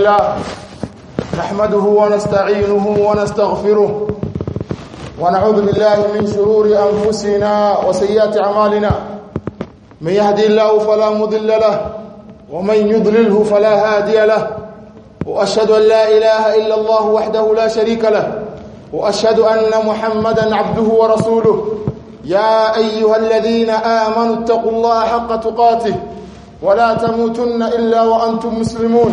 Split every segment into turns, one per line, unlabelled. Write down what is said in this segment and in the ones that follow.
لله نحمده ونستعينه ونستغفره ونعوذ بالله من شرور أنفسنا وسيئات أعمالنا. من يهدي الله فلا مضل له ومن يضلله فلا هادي له. وأشهد أن لا إله إلا الله وحده لا شريك له. وأشهد أن محمدا عبده ورسوله. يا أيها الذين آمنوا اتقوا الله حق تقاته ولا تموتن إلا وأنتم مسلمون.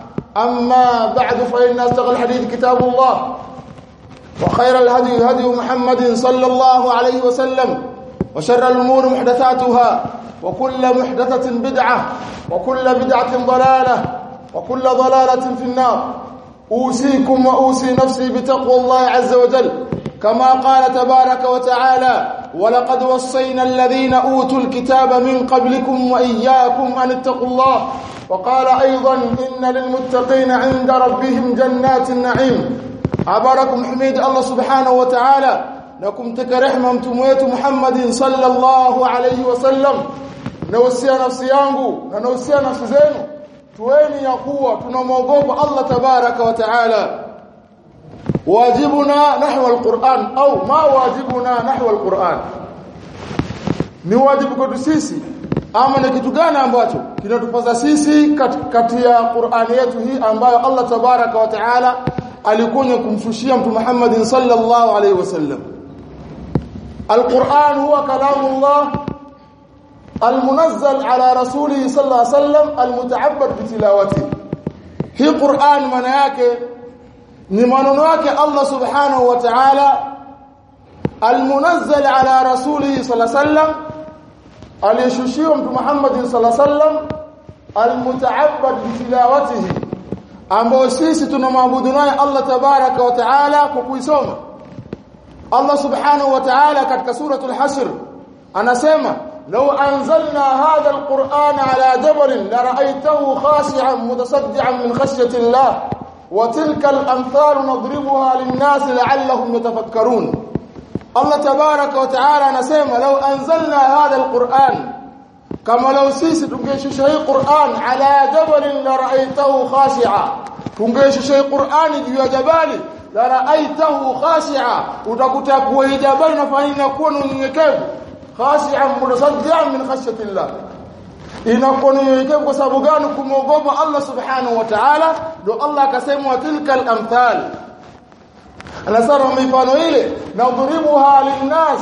أما بعد فإن أصدق الحديث كتاب الله وخير الهدي هدي محمد صلى الله عليه وسلم وشر الأمور محدثاتها وكل محدثة بدعة وكل بدعة ضلالة وكل ضلالة في النار. أوصيكم وأوصي نفسي بتقوى الله عز وجل. كما قال تبارك وتعالى ولقد وصينا الذين أوتوا الكتاب من قبلكم وإياكم أن اتقوا الله وقال أيضا إن للمتقين عند ربهم جنات النعيم. أباركم حميد الله سبحانه وتعالى. لكم تكرحمة تمويت محمد صلى الله عليه وسلم. نوسيا نفسيانه نوسيا نفسيانه تويني يا يقوى تنموغوب الله تبارك وتعالى. واجبنا نحو القرآن أو ما واجبنا نحو القرآن. نواجب قدسيسي. Ama ni kitu gani ambacho kinatupaza sisi kati ya Qur'ani yetu hii ambayo Allah tabaraka wa taala alikuja kumshushia mtume Muhammad sallallahu alaihi wasallam القرآن هو الله المنزل على رسوله صلى عليه وسلم المتعبد بتلاوته هي قرآن maana yake ni maneno yake Allah subhanahu wa ta'ala almunazzal ala rasulihi sallallahu alayhi wasallam aliyeshushiwa mtume Muhammad sallallahu alayhi wasallam almutaabbad bitilawatihi ambao sisi tunamwabudu naye Allah tabaraka wa ta'ala kwa kuisoma Allah subhanahu wa ta'ala katika suratul hasr anasema لو أنزلنا هذا القرآن على جبل لرأيته خاشعا متصدعا من خشية الله وتلك الأمثال نضربها للناس لعلهم يتفكرون الله تبارك وتعالى نسيما لو أنزلنا هذا القرآن كما لو سيسي تنقيش شيء قرآن على جبل لرأيته خاشعا تنقيش شيء قرآن جوا جبالي لرأيته خاشعا وتكتاكوا جبال فإن يكون نيكيب khashi'an mutasaddian min khashyati Allah inakuwa nyenyekevu kwa sababu gani kumwogopa Allah subhanahu wa ta'ala ndio Allah akasema tilka al-amthal anasara mifano ile nadhuribuha linnas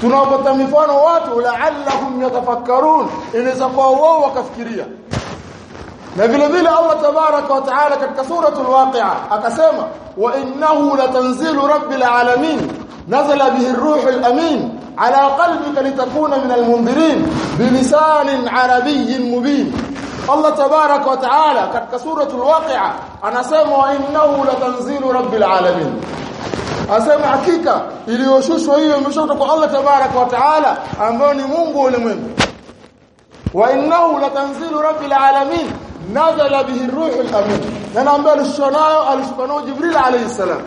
tunawapata mifano watu la'allahum yatafakkarun inaweza kuwa wao wakafikiria na vile vile Allah tabaraka wa taala katika suratul waqi'a akasema wa innahu latanzilu rabbil alamin nazala bihi ar-ruhul amin على قلبك لتكون من المنذرين بلسان عربي مبين الله تبارك وتعالى katika suratul waqi'a anasema wa innahu latanzilu rabbil alamin asema hakika iliyoshushwa hiyo imeshuka kwa Allah tabaraka wa taala ambaye ni Mungu ulimwengu wa innahu latanzilu rabbil alamin nazala bihi ar-ruhul amin na naambia alishanayo alishanayo jibril alayhi salam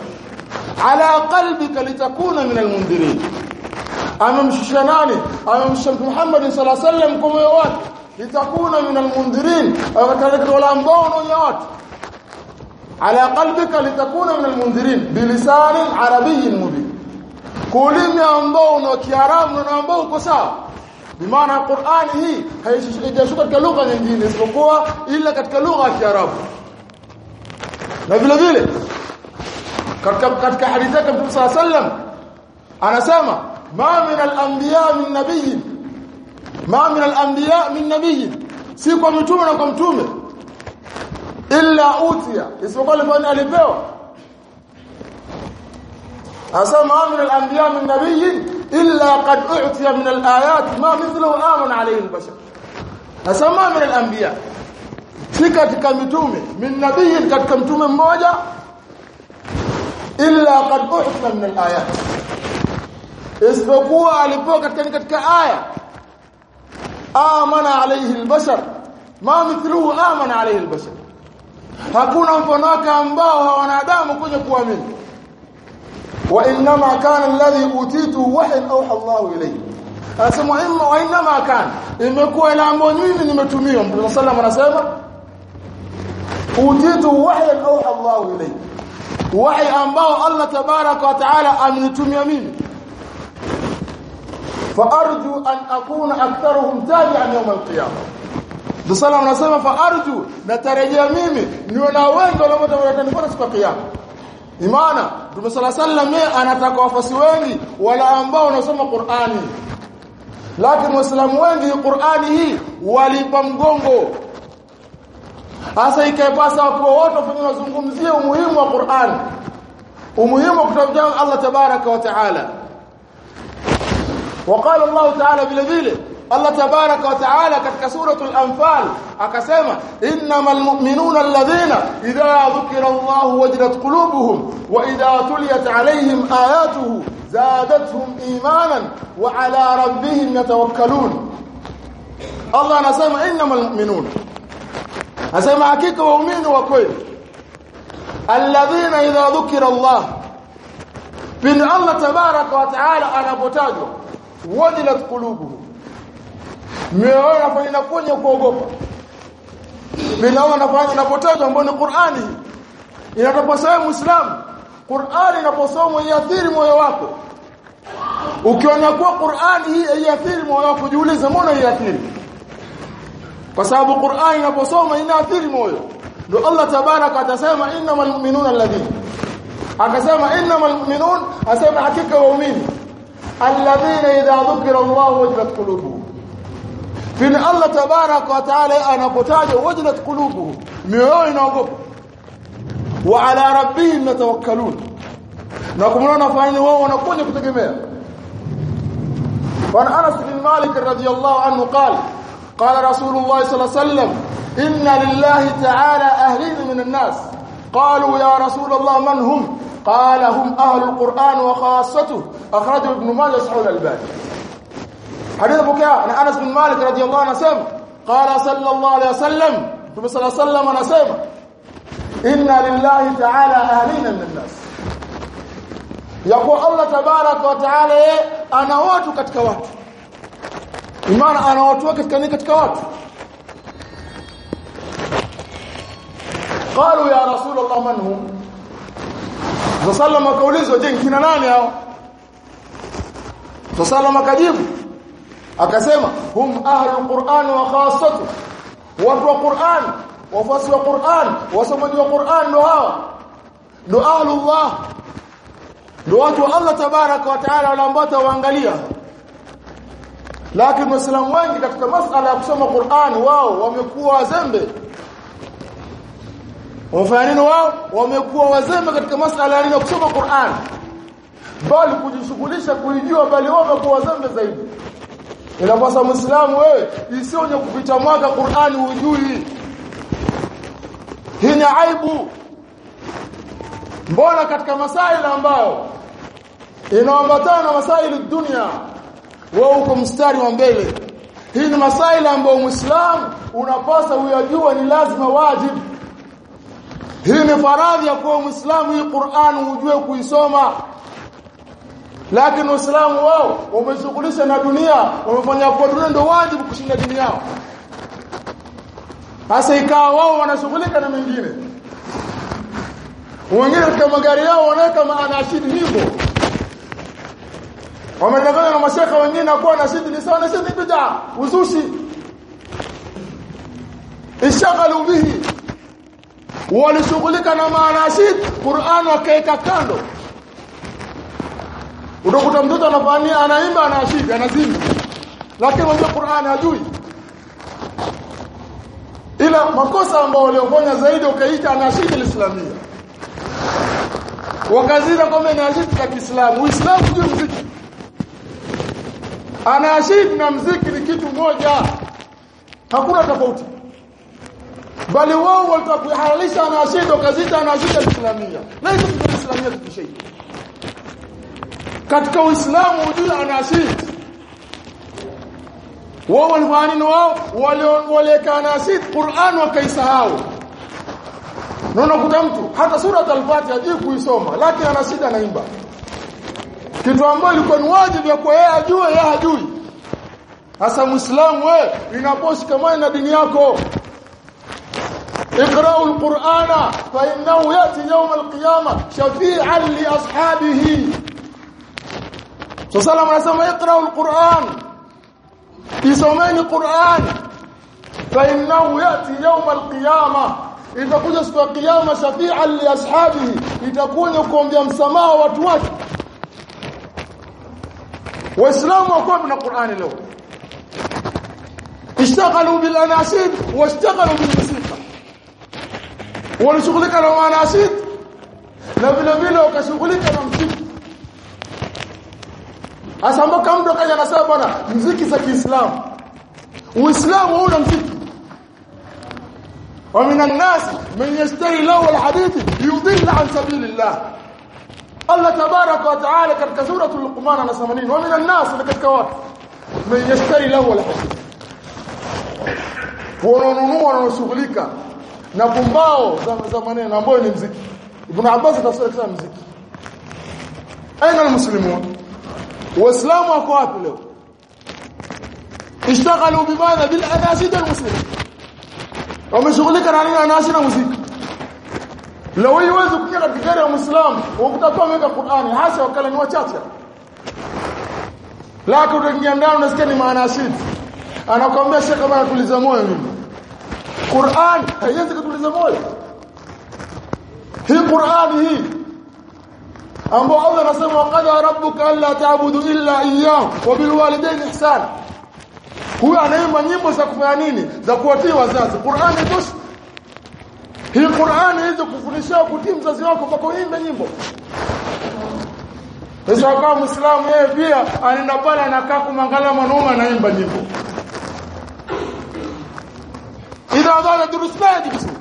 ala qalbika litakuna min al-mundirin amemshusha nani amemshusha Muhammad sallallahu alaihi wasallam kwa moyo wake لتكون من المنذرين. وكذلك مبون يوت على قلبك لتكون من المنذرين. بلسان عربي مبين. كلمة مبون وكيارام مبون كسا. بمعنى القرآن هي. هي شكرا كاللغة نجيني سبقوا إلا كاللغة كيارام نبيل بيلة كاللغة حديثة كبير صلى الله عليه وسلم. أنا سامة ما من الأنبياء من نبيين ما من الأنبياء من نبي. سيكو متومه نكو متومه الا اوتيا اسمكو لفاني اليبيو اسا ما من الانبياء من نبي الا قد اعطي من الايات ما مثله امن عليه البشر اسا ما من الانبياء في كاتيكا متومه من نبي كاتيكا متومه مmoja الا قد اعطي من الايات اسمكو اليبيو كاتيكا كاتيكا إيه آمن عليه البشر. ما مثله آمن عليه البشر. هكونا مفناك أنباه وأنا دام كن يقوى منه وإنما كان الذي أتيته وحي أوحى الله إليه. أسمع إما وإنما كان. إما كوى الأمون من المتوميهم صلى الله عليه وسلم. ونسيما أتيته وحي أوحى الله إليه. وحي أنباه الله تبارك وتعالى أن يتومي فارجو ان اكون اكثرهم تابعا يوم القيامه Mtume anasema fa arju natarajia mimi niwe na wengi wanaotanifuata siku ya kiyama. Imana Mtume sala sallam yeye anataka wafasi wengi wala ambao wanasoma Qur'ani. Lakini waislamu wengi Qur'ani hii walipa mgongo. Hasa ikaipasa kwa wote wafanye mazungumzie umuhimu wa Qur'ani. Umuhimu wa kitabu cha Allah tabaraka wa taala. وقال الله تعالى بلذيله الله تبارك وتعالى كتك الأنفال أكسيما إنما المؤمنون الذين إذا ذكر الله وجلت قلوبهم وإذا تليت عليهم آياته زادتهم إيمانا وعلى ربهم يتوكلون. الله نسيما إنما المؤمنون. نسيما أكيك وأمين وكوين الذين إذا ذكر الله بإن الله تبارك وتعالى أنا بتاجه wajilat qulubuhum. Mioyo yao inafanya kuogopa? Bila wanafanya inapotajwa ambao ni Qur'ani. Inataposema muislamu Qur'ani inaposoma iathiri moyo wako. Ukiona kuwa Qur'ani hii iathiri moyo wako jiulize mbona iathiri kwa sababu Qur'ani inaposoma inaathiri moyo. Ndio Allah tabaraka atasema innamal mu'minuna alladhi akasema innamal mu'minun asema hakika waumini الذين إذا ذكر الله وجلت قلوبهم. فين الله تبارك وتعالى أنا قتاج وجلت قلوبهم. ميوين أغب وعلى ربهم نتوكلون نكملون فإن هو ونقول يكتقمين وأن أنس بن مالك رضي الله عنه قال قال رسول الله صلى الله عليه وسلم إن لله تعالى أهلين من الناس. قالوا يا رسول الله من هم؟ قال هم أهل القرآن وخاصته. أخرجه ابن ماجه صحيح الألباني. حديث بكاء عن أنس بن مالك رضي الله عنه سمع قال صلى الله عليه وسلم. ثم صلى الله عليه وسلم نسمع إن لله تعالى أهلين من الناس. يقول الله تبارك وتعالى أنا watu katika watu imana ana watu wake katika katika watu قالوا يا رسول الله من هم؟ Rasulullah akaulizwa je kina nani hao? Rasulullah akajibu akasema hum ahlul Qur'an wa khassatu. Watu wa Qur'an wafasi wa Qur'an wasomaji wa Qur'an ndo hawa ndo ahlullah. Ndo watu wa Allah tabaraka wa taala wale ambao waangalia lakini waislamu wengi katika masala ya kusoma Qur'an wao wamekuwa wazembe wafanya nini wao wamekuwa wazembe katika masala ya kusoma Qur'an. Bali kujishughulisha kuijua bali wao wamekuwa wazembe zaidi. Inapasa muislamu wewe isionye kupita mwaka Qur'ani hujui hii ni aibu. Mbona katika masaili ambayo inaambatana na masaili dunia wewe uko mstari wa mbele. Hii ni masaili ambayo muislamu unapasa uyajua ni lazima wajibu hii ni faradhi ya kuwa muislamu hii Qur'an ujue kuisoma. Lakini Uislamu wao wameshughulisha na dunia wamefanya kwa dunia ndio wajibu kushinda dini yao. Hasa ikawa wao wanashughulika na mengine. Wengine katika magari yao wanaweka maanashidi hivyo. Wamedanganya na mashaka wengine na kuwa nashidi ni sawa na shidi bid'a. Uzushi. Ishaghalu bihi walishughulika na maanashid Qur'an wakaeka kando. Utakuta mtoto anafanyia anaimba anashid anazima lakini mwenye Qur'an hajui. Ila makosa ambayo waliofanya zaidi ukaita anashid islamia wakazira kwamba ni anashid za Kiislamu. Uislamu ndio mziki. Anashid na mziki ni kitu moja. Hakuna tofauti bali wao walitaka kuhalalisha anashid wakazita islamia na laisa ni islamia fi shay katika uislamu ujue anashid wao walifanya wao waliweka anashid Qur'an wakaisahau Naona kuta mtu hata sura al-Fatiha hajui kuisoma lakini ana shida anaimba. Kitu ambacho ilikuwa ni wajibu ya kwa yeye ajue yeye hajui. Hasa Muislamu wewe inaposhika na dini yako. اقرأوا القرآن فإنه يأتي يوم القيامة شفيعا لأصحابه صلى الله عليه وسلم اقرأوا القرآن يسمين القرآن فإنه يأتي يوم القيامة itakuja siku ya kiyama shafi'an li ashabihi itakuja kuombea msamaha watu wake waislamu wako na Qur'ani leo ishtaghalu bil anashid washtaghalu bil musika ولشغلك لو أنا اسيت لبي لبي لو كشغلك أنا مسيت اسامو كم دوكا يا ناس بانا مزيكي سك الاسلام واسلام هو مسيت ومن الناس من يشتري له الحديث ليضل عن سبيل الله الله تبارك وتعالى كالكسورة اللقمان على 80 ومن الناس اللي كتكوات من يشتري له الحديث ورونونو ورونو شغليكا na pumbao za, za maneno ambayo ni mziki. Ibn Abbas anasema sana mziki. Aina muslimun waislamu wako wapi leo? Ishtaghalu bimadha bil anasid al muslim wameshughulika na nini? Anasi na muziki. Leo hii huwezi kuingia katika gari ya muislamu. Ukutakuwa ameweka Qur'ani hasa wakala ni wachache. Lakini ndio ndio unasikia ni maana shit anakuambia shekhe bana tuliza moyo mimi. Qur'an. Haiwezi kutuliza moyo. Hii Qur'ani hii ambao Allah anasema waqala rabbuka alla ta'budu illa iyyahu wa bil walidayni ihsana huyu anaimba nyimbo za kufanya nini? Za kuwatii wazazi. Qur'ani tosha hii Qur'ani hizo kufundisha kutii mzazi wako kwa kuimba nyimbo. Sasa kama Muislamu yeye pia anaenda pale anakaa kumwangalia mwanaume anaimba nyimbo idha dhala durusnaji vizuri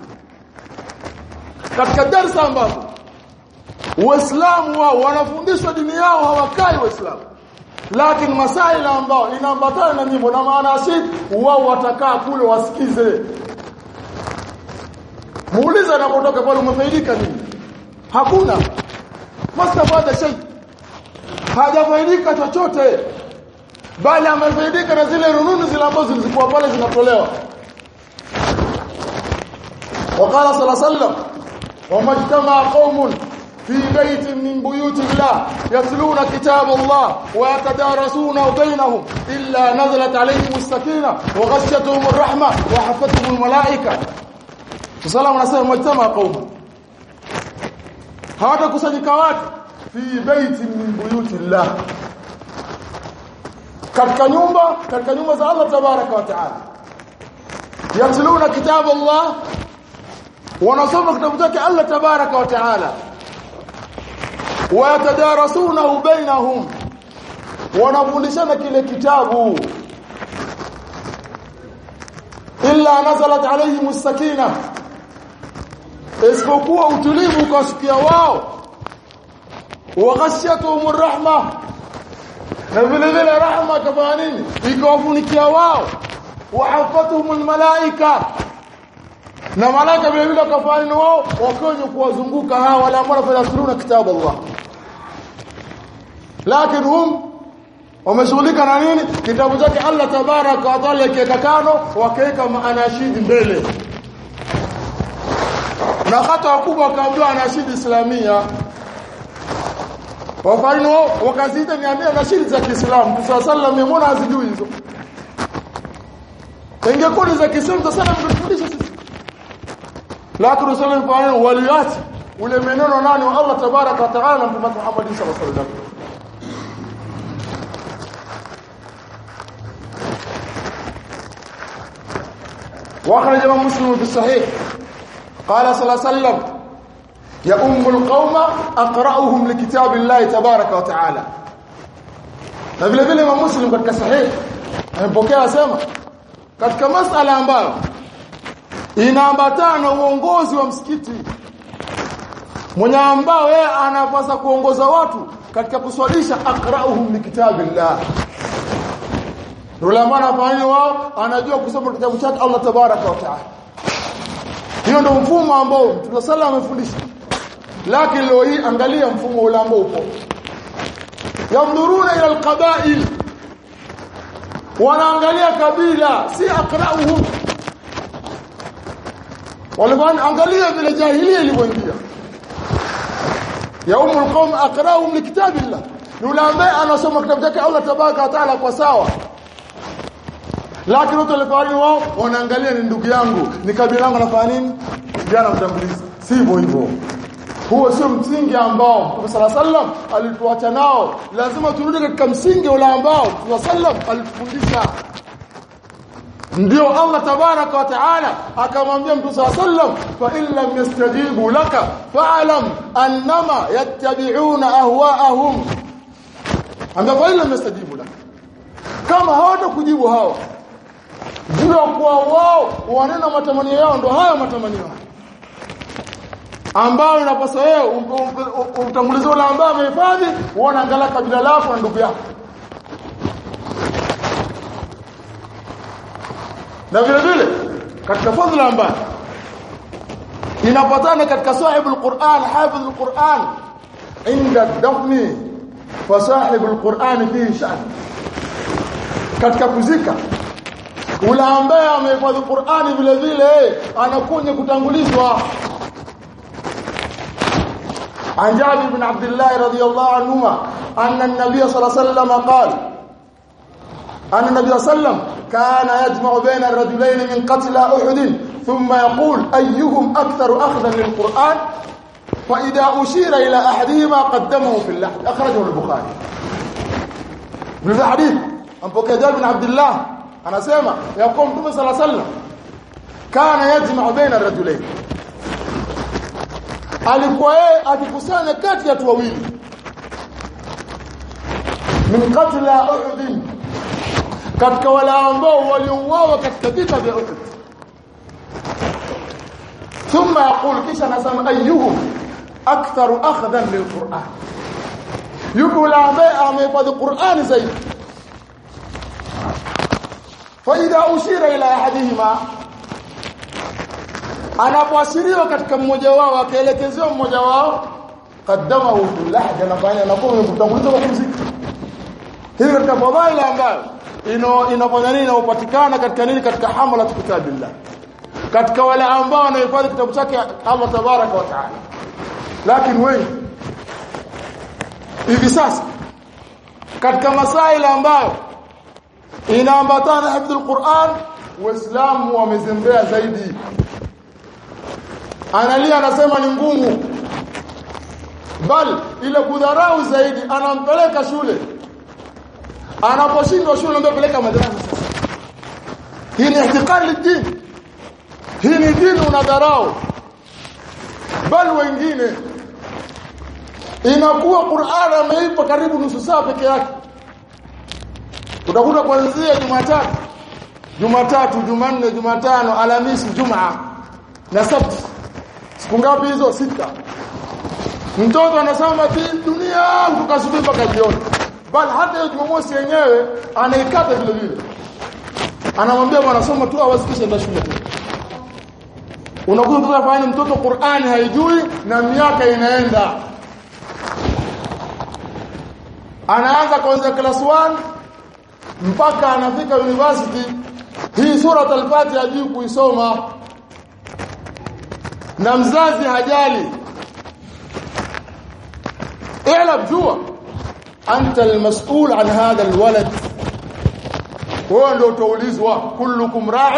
katika darasa ambapo waislamu wao wanafundishwa dini yao hawakai waislamu lakini masaila ambao inaambatana na nyimbo na maana asili wao watakaa kule wasikize. Muuliza anapotoka pale umefaidika nini? Hakuna. Mastafada shay hajafaidika chochote. Bali amefaidika na zile rununu zile ambazo zilikuwa pale zinatolewa وقال صلى الله عليه وسلم وما اجتمع قوم في بيت من بيوت الله يتلون كتاب الله ويتدارسونه بينهم إلا نزلت عليهم السكينة وغشتهم الرحمة وحفتهم الملائكة. صلى الله عليه وسلم اجتمع قوم. هذا kusanyika watu fi baiti min buyuti Allah katika nyumba katika nyumba za Allah tabaraka wa taala yatluna kitab Allah ونصوم كتاب الله تبارك وتعالى. ويتدارسونه بينهم. ونفندشنا كله كتابه إلا نزلت عليهم السكينة. اسبقوا وتليبوا كسكيا واو وغشيتهم الرحمة. نبيل ذي الرحمة كبانين يكوفوني كيا واو. وحفتهم الملائكة. Na malaika vile vile wakafanya ni wao wakonyo kuwazunguka hawa wale ambao wanafasiruna kitabu Allah. Lakini hum wameshughulika na nini? Kitabu chake Allah tabaraka wa taala kiweka kano wakaweka anashidi mbele. Na hata wakubwa wakaambiwa anashidi islamia. Wao wakazita niambia anashidi za Kiislamu. Musa sallam yemona azijui hizo. Ingekuwa za Kiislamu sasa mtufundisha sisi لكن رسول الله فاهم وليات ولمنون ناني والله تبارك وتعالى محمد صلى الله عليه وسلم. واخر جمع مسلم في الصحيح. قال صلى الله عليه وسلم يا أم القوم أقرأهم لكتاب الله تبارك وتعالى. طيب فبلا بلا ما مسلم قد صحيح أنا يعني بكي أسامة قد كمسألة أمبارك inaambatana na uongozi wa msikiti. Mwenye ambao yeye anapaswa kuongoza watu katika kuswalisha aqra'uhum likitabillah Ulama ambaye anafanya wao anajua kusoma kitabu chake Allah tabaraka wa taala. Hiyo ndio mfumo ambao Mtume amefundisha. Lakini leo hii angalia mfumo ule ambao upo. Yamduruna ila alqaba'il. Wanaangalia kabila si aqra'uhum walikuwa angalia vile jahilia ilivyoingia yaumul qawm aqra'uhum likitabillah yule ambaye anasoma kitabu chake Allah tabaka taala kwa sawa. Lakini wote walikuwa wao wanaangalia ni ndugu yangu ni kabila langu nafanya nini? Sijana mtambulizi Si hivyo. Huo sio msingi ambao Mtume sala sallam alituacha nao. Lazima turudi katika msingi ule ambao Mtume sallam alitufundisha ndio Allah tabaraka wa taala akamwambia mtu sallam fa illa yastajibu laka fa'lam annama yattabi'una ahwa'ahum. Ambapo illa yastajibu laka. Kama hawatakujibu hawa ndio kwa wao wanena matamanio yao ndo hayo matamanio yao ambao unaposa wewe utangulize la ambao amehifadhi uona angalaka kabila lako na ndugu yako. Na vile vile katika fadhila ambayo inapatana katika sahibul Qur'an hafidhul Qur'an inda dafni fa sahibul Qur'an fihi sha'n katika kuzika ule ambaye amehifadhi Qur'ani vile vile anakuja kutangulizwa عن جابر بن عبد الله رضي الله عنهما أن النبي صلى الله عليه وسلم قال أن النبي صلى الله عليه وسلم كان يجمع بين الرجلين من قتل أحد ثم يقول أيهم أكثر أخذا للقرآن؟ فإذا أشير إلى أحدهما قدمه في اللحد. أخرجه البخاري. من الحديث أن جابر بن عبد الله أنا سيما يقول النبي صلى الله عليه وسلم كان يجمع بين الرجلين. alikuwa yeye akikusanya kati ya wawili min qatla uhud katika wale ambao waliuawa katika vita vya uhud thumma yaqul kisha nasema ayyuhum aktharu akhdan lilquran yuko la ambaye amehifadhi qurani zaidi fa idha ushira ila ahadihima anapoashiriwa katika mmoja wao akaelekezewa mmoja wao qaddamahu lahja anafanya anakuwa kutanguliza kwa kumzika hili katika fadhaila ambayo ino inafanya nini inapatikana katika nini katika hamla kitabillah. Katika wale ambao wanahifadhi kitabu chake Allah tabaraka wa taala. Lakini wengi hivi sasa katika masaila ambayo inaambatana hifdhul Qur'an waislamu wamezembea zaidi. Analia anasema ni ngumu. Bali ile kudharau zaidi anampeleka shule anaposhindwa shule ndio peleka madrasa hii ni ihtikali dini hii ni dini unadharau. Bali wengine inakuwa Qur'an ameipa karibu nusu saa peke yake. Utakuta kuanzia Jumatatu Jumatatu Jumanne Jumatano Alhamisi Jumaa na Sabti. Siku ngapi hizo? Sita. Mtoto anasoma dunia kutoka asubuhi mpaka jioni bali hata hiyo Jumamosi yenyewe anaikata vile vile. Anamwambia mwanasoma tu awazikishe na shule tu. Unakuta tunafanya mtoto Qur'ani haijui na miaka inaenda. Anaanza kuanzia class 1 mpaka anafika university. Hii sura al-Fatiha kuisoma. Na mzazi hajali. Ela jua أنت المسؤول عن هذا الولد. هو لو توليزوا كلكم راع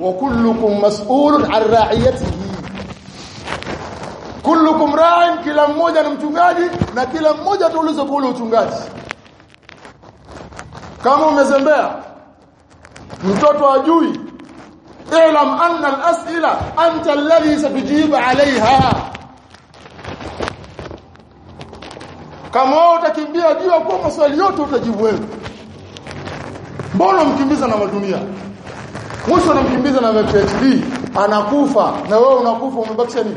وكلكم مسؤول عن راعيته. كلكم راع كلا موجة نمتنجاجي نكلا موجة توليز كله تنجاجي كامو مزمبيا نتوتو أجوي اعلم أن الأسئلة أنت الذي ستجيب عليها. Kama wewe utakimbia jua kwa maswali yote utajibu wewe. Mbona mkimbiza na madunia? Mwisho unamkimbiza na PhD anakufa. Na wewe unakufa umebakisha nini?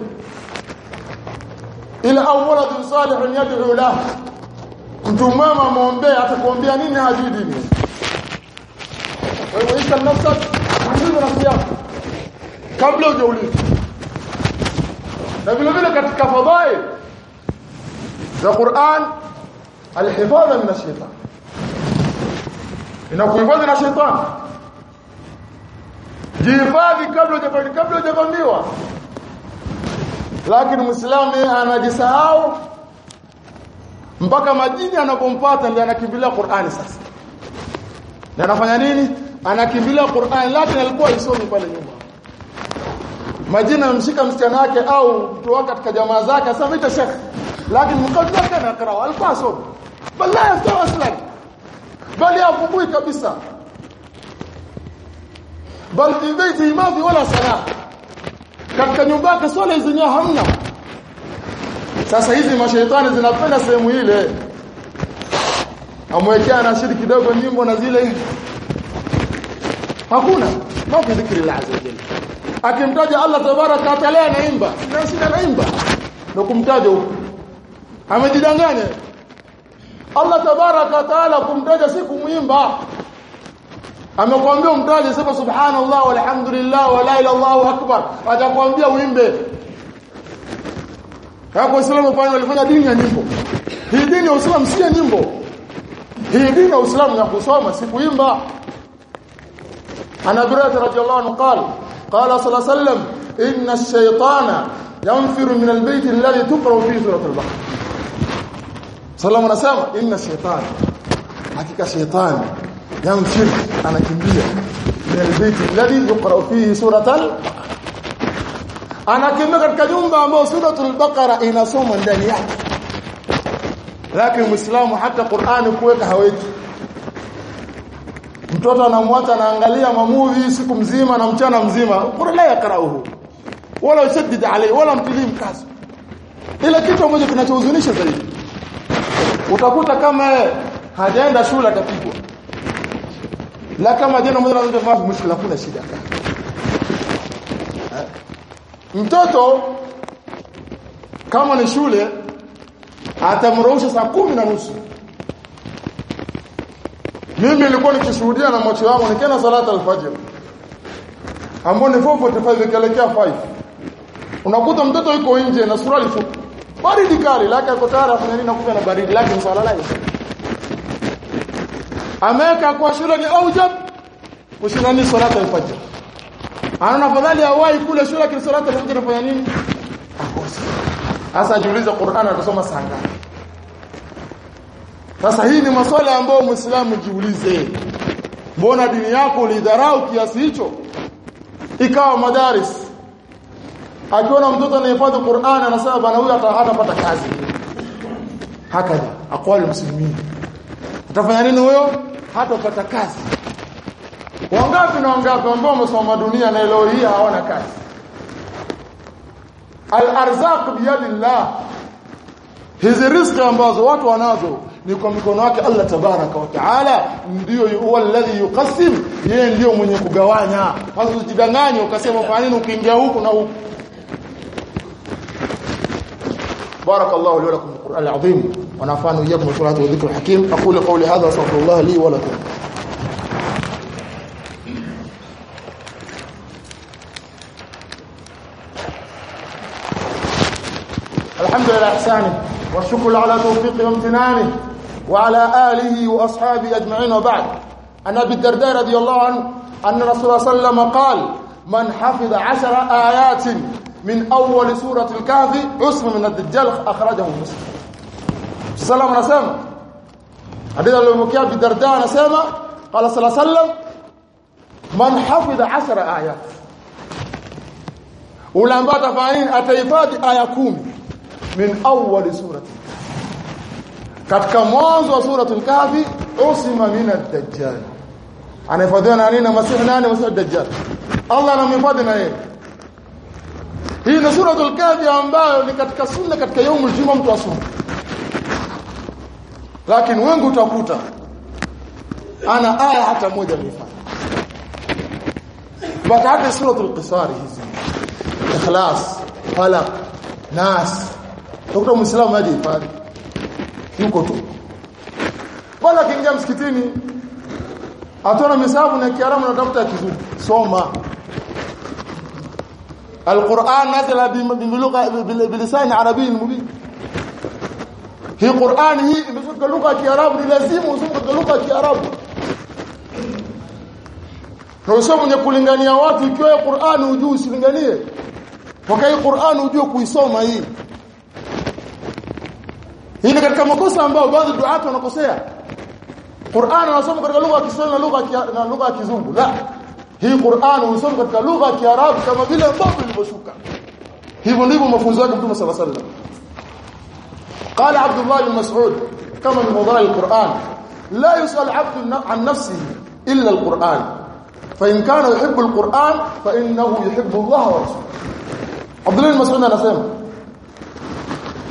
Ila au waladun salihun yad'u lahu mtu mwema muombe atakuombea nini hajui dini? Wewe isal nafsa uliza nafsi yako. Kabla hujauliza na vile vile katika fadhail za Qur'an alhifadha min ash-shaytan. Inakuhifadhi na shetani. Jihifadhi kabla hujafanya kabla hujavamiwa lakini muislamu anajisahau mpaka majini anapompata ndio anakimbilia Qur'ani sasa. Na anafanya nini? Anakimbilia Qur'ani lakini alikuwa isomi pale nyuma. Majina amshika msichana wake au mtu wake katika jamaa zake asamita shekh lakini mkadra kana alikuwa asomi bal la yaftahu aslan bali afubui kabisa bal fi baiti wala salah katika nyumba yake swala zenyewe hamna sasa hizi mashaitani zinapenda sehemu ile amwekea na shiriki kidogo nyimbo na zile hakuna mafi dhikri la azza akimtaja Allah tabaraka taala anaimba na sina naimba na kumtaja huko amejidanganya. Allah tabaraka taala kumtaja si kumuimba amekwambia umtaje sema subhanallah walhamdulillah wala ilaha illallah akbar. Atakwambia uimbe. Hapo Uislamu pale walifanya dini ya nyimbo. Hii dini ya Uislamu si nyimbo. Hii dini ya Uislamu ya kusoma si kuimba. Ana Buraida radhiyallahu anhu qala qala sallallahu alayhi wasallam inna ash-shaytana yanfiru min al-bayt alladhi tuqra fihi surat al-baqara sallallahu anasema inna ash-shaytana hakika shaytani yamshi anakimbia. Min al-bayt alladhi yuqra fihi suratal anakimbia katika nyumba ambayo suratul baqara inasoma ndani yake. Lakini muislamu hata Qur'ani kuweka haweki. Mtoto anamwacha anaangalia mamuvi siku mzima na mchana mzima Qur'an la yakrauhu wala yashaddid alayhi wala mtilim mkazo. Ila kitu ambacho kinachohuzunisha zaidi utakuta kama hajaenda shule atapigwa la kama jana mmoja anazungumza mambo mshikila kuna shida. Mtoto kama ni shule atamrusha saa kumi na nusu. Mimi nilikuwa nikishuhudia na macho yangu nikienda salata alfajr ambapo ni 445 ikielekea 5 unakuta mtoto yuko nje na surali fupi baridi kali lake ako tayari afanya nini nakupa na baridi lake swala lake ameka kwa shule ni aujab kushinda ni salata alfajr anaona fadhali awai kule shule lakini salata alfajr anafanya nini? Akosa sasa jiulize Qur'an atasoma saa ngapi? Sasa hii ni maswala ambayo Muislamu jiulize mbona dini yako ulidharau kiasi hicho? Ikawa madaris akiona mtoto anahifadhi Qur'an anasema bana huyu atapata kazi. Hakadha aqwalu muslimin. Atafanya nini huyo? Hatapata kazi. Wangapi na wangapi ambao wamesoma dunia na leo hii hawana kazi? Al-arzaq biyadillah. Hizi riziki ambazo watu wanazo ni kwa mikono yake Allah tabaraka wa taala. Ndio huwa alladhi yuqassim. Yeye ndio mwenye kugawanya. Sasa usijidanganye ukasema kwa nini ukiingia huku na huku بارك الله لي ولكم في القرآن العظيم ونفعني وإياكم بالقرآن والذكر الحكيم. أقول قولي هذا وأستغفر الله لي ولكم. الحمد لله إحسانه والشكر على توفيقه وامتنانه وعلى آله وأصحابه أجمعين وبعد. أن أبي الدرداء رضي الله عنه أن رسول الله صلى الله عليه وسلم قال من حفظ عشر آيات من أول سورة الكهف عصم من الدجال أخرجه مسلم. عليه وسلم حديث لو مكيا في درداء نسمع قال صلى الله عليه وسلم من حفظ عشر آيات. ولما تفاين اتهفاد آية 10 من أول سورة katika mwanzo wa suratul kahfi usima mina dajjal anafadhana nani na masihi nani masihi dajjal allah anamfadhana إيه hii ni suratul kadhi ambayo ni katika sunna katika yaumul juma mtu asome. Lakini wengi utakuta ana aya hata moja mifano baada hata suratul qisari hizi. Ikhlas falaq nas. Utakuta muislamu hadi ifadhi yuko tu. Wala kingia msikitini atona misabu na kiaramu natafuta kizuri. Soma Al-Qur'an nazala bilugha bilisan arabi mubin. Hii Qur'an hii imeshuka lugha ya Kiarabu ni lazima usome lugha ya kulingania watu ikiwa Qur'an hujui usilinganie. Wakai Qur'an hujue kuisoma hii. Hii katika makosa ambayo baadhi duaa wanakosea. Qur'an anasoma katika lugha ya Kiswahili na lugha ya Kizungu. La. Hii Qur'an unasoma katika lugha ya Kiarabu kama vile ambavyo ilivyoshuka. Hivyo ndivyo mafunzo yake Mtume صلى الله عليه وسلم. قال عبد الله بن مسعود كما من فضائل القرآن لا يسأل عبد عن نفسه إلا القرآن فإن كان يحب القرآن فإنه يحب الله ورسوله عبد الله بن مسعود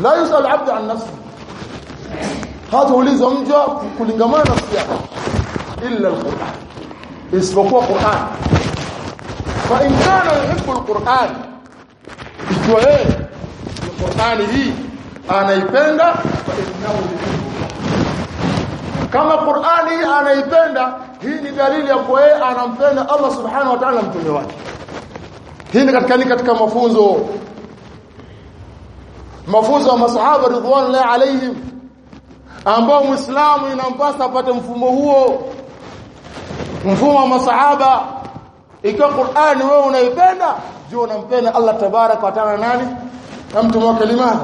la yusal abd an nafsi hata uliza mja kulingamana nafsi yake illa alquran isipokuwa quran. Fa in kana yuhibbu al-Qur'an ikiwa yeye qurani hii anaipenda fa kama qurani hii anaipenda hii ni dalili ya kuwa yeye anampenda Allah subhanahu wa ta'ala mtume wake. Hii ni katika ni katika mafunzo mafunzo ya masahaba ridwanullahi alayhim ambao muislamu inampasa apate mfumo huo mfumo wa masahaba ikiwa Qur'ani wewe unaipenda jua unampenda Allah tabarak wa taala nani na mtume wake limana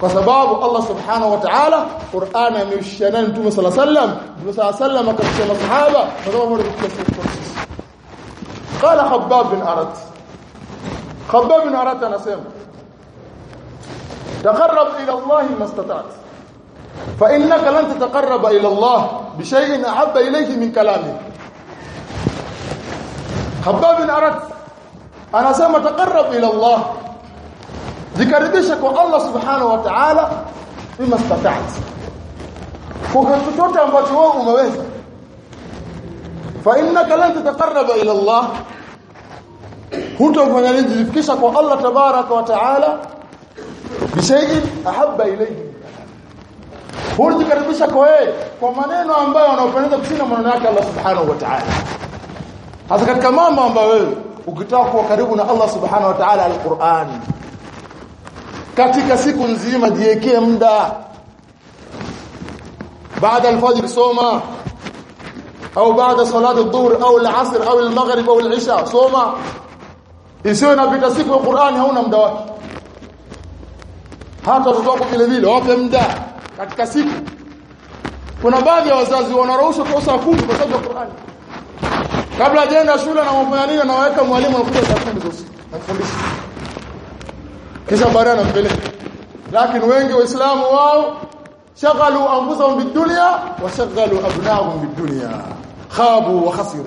kwa sababu Allah subhanahu wa ta'ala Qur'ani ameushana mtume sallallahu alaihi wasallam mtume sallallahu alaihi wasallam akasema masahaba sababu ndio قال خباب بن أرد خباب بن أرد anasema تقرب إلى الله ما استطعت فإنك لن تتقرب إلى الله بشيء أحب إليك من كلامه خباب أرد. أنا زم تقرب إلى الله. ذكر دشك الله سبحانه وتعالى بما استطعت. فهمت توتا أمبتوا أمويز فإنك لن تتقرب إلى الله. هنت أمبتوا أمبتوا الله تبارك وتعالى بشيء أحب إليه. هو ذكر دشك وإيه ومنين أمبتوا أمبتوا أمبتوا أمبتوا أمبتوا الله سبحانه وتعالى. Hasa katika mambo ambayo wewe ukitaka kuwa karibu na Allah subhanahu wa ta'ala alquran. Katika siku nzima jiwekee muda. Baada alfajr soma. Au baada salat adh-dhuhr au al-asr au al-maghrib au al-isha soma. Isiwe inapita siku ya Qur'ani hauna muda wake. Hata watoto wako vile vile wape muda. Katika siku. Kuna baadhi ya wazazi wanaruhusu kosa kumi kwa sababu ya Qur'ani kabla hajaenda shule na mfanya nini anaweka mwalimu anakuja kufundisha 10 zote anafundisha kisha baadaye anampeleka lakini wengi waislamu wao shaghalu anfusahum bidunya wa shaghalu abnahum bidunya khabu wa khasiru.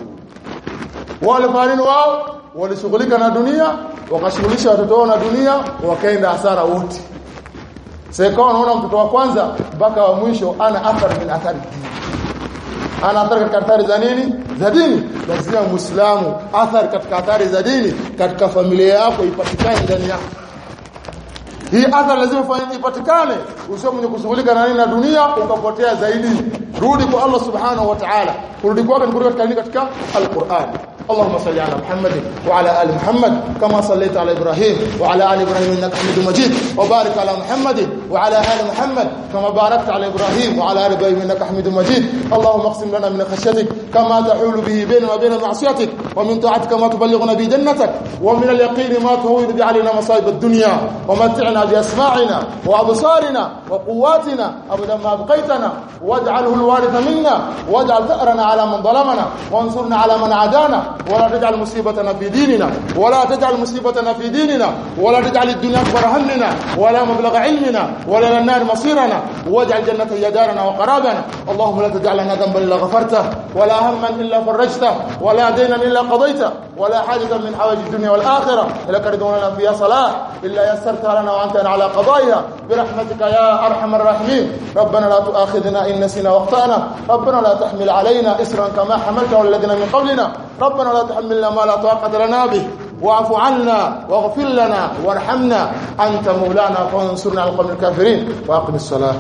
Wale farini wao? Walishughulika na dunia wakashughulisha watoto wao na dunia wakaenda hasara wote. Sasa unaona mtoto wa kwanza mpaka wa mwisho ana athari min athari ana athari katika athari za nini? Za dini. Lazima muislamu athari katika athari za dini katika familia yako ipatikane ndani yako. Hii athari lazima ipatikane. Usio mwenye kushughulika na nini na dunia ukapotea zaidi. Rudi kwa Allah subhanahu wa ta'ala. Kurudi kwake ni kurudi katika katika al-Qur'an اللهم صل على محمد وعلى آل محمد كما صليت على إبراهيم وعلى آل إبراهيم إنك حميد مجيد. وبارك على محمد وعلى آل محمد كما باركت على إبراهيم وعلى آل إبراهيم إنك حميد مجيد. اللهم اقسم لنا من خشيتك كما تحول به بيننا وبين معصيتك ومن طاعتك ما تبلغنا به جنتك ومن اليقين ما تهون به علينا مصائب الدنيا. ومتعنا بأسماعنا وأبصارنا وقواتنا. أبدا ما أبقيتنا. واجعله الوارث منا. واجعل ثأرنا على من ظلمنا. وانصرنا على من عادانا. ولا تجعل مصيبتنا في ديننا ولا تجعل مصيبتنا في ديننا ولا تجعل الدنيا أكبر همنا ولا مبلغ علمنا ولا النار مصيرنا. واجعل الجنة هي دارنا وقرابنا. اللهم لا تجعل لنا ذنبا إلا غفرته ولا هما إلا فرجته ولا دينا إلا قضيته ولا حاجة من حوائج الدنيا والآخرة. لك رضونا فيها صلاة إلا يسرتها لنا وانت على قضائها. برحمتك يا أرحم الراحمين. ربنا لا تؤاخذنا إن نسينا واخطأنا. ربنا لا تحمل علينا اسرا كما حملته الذين من قبلنا. ربنا لا تحملنا ما لا طاقة لنا به. واعف عنا واغفر لنا وارحمنا. أنت مولانا فانصرنا على القوم الكافرين. وأقم الصلاة.